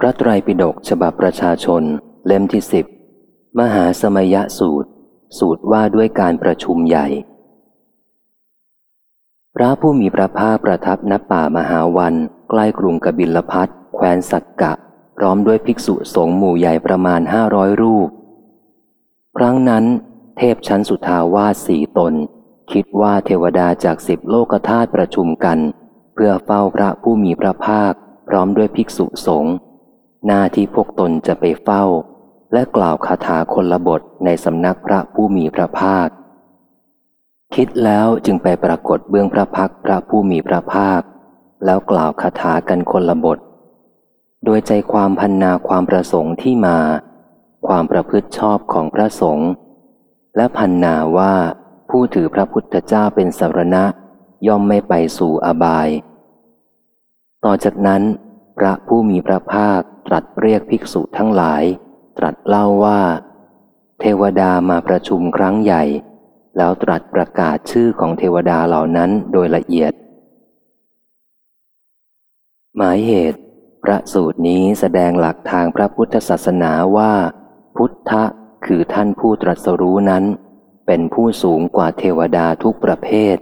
พระไตรปิฎกฉบับประชาชน เล่มที่สิบมหาสมยสูตร สูตรว่าด้วยการประชุมใหญ่ พระผู้มีพระภาคประทับณป่ามหาวัน ใกล้กรุงกบิลพัทแคว้นสักกะ พร้อมด้วยภิกษุสงฆ์หมู่ใหญ่ประมาณห้าร้อยรูป ครั้งนั้น เทพชั้นสุทาวาสสี่ตน คิดว่าเทวดาจากสิบโลกธาตุประชุมกัน เพื่อเฝ้าพระผู้มีพระภาค พร้อมด้วยภิกษุสงฆ์ หน้าที่พวกตนจะไปเฝ้า และกล่าวคาถาคนละบทในสำนักพระผู้มีพระภาค คิดแล้วจึงไปปรากฏเบื้องพระพักพระผู้มีพระภาค แล้วกล่าวคาถากันคนละบท โดยใจความพันนาความประสงค์ที่มา ความประพฤติชอบของพระสงฆ์และพันนาว่าผู้ถือพระพุทธเจ้าเป็นสารณะย่อมไม่ไปสู่อบาย ต่อจากนั้น พระผู้มีพระภาค ตรัสเรียกภิกษุทั้งหลาย ตรัสเล่าว่า เทวดามาประชุมครั้งใหญ่ แล้วตรัสประกาศชื่อของเทวดาเหล่านั้นโดยละเอียด หมายเหตุ พระสูตรนี้แสดงหลักทางพระพุทธศาสนาว่า พุทธะคือท่านผู้ตรัสรู้นั้น เป็นผู้สูงกว่าเทวดาทุกประเภท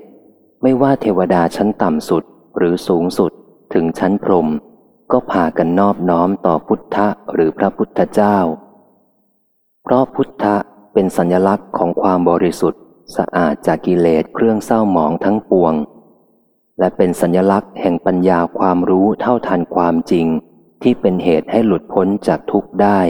ไม่ว่าเทวดาชั้นต่ำสุดหรือสูงสุดถึงชั้นพรหม ก็พากันนอบน้อมต่อพุทธะหรือพระพุทธเจ้า เพราะพุทธะเป็นสัญลักษณ์ของความบริสุทธิ์ สะอาดจากกิเลสเครื่องเศร้าหมองทั้งปวง และเป็นสัญลักษณ์แห่งปัญญาความรู้เท่าทันความจริง ที่เป็นเหตุให้หลุดพ้นจากทุกข์ได้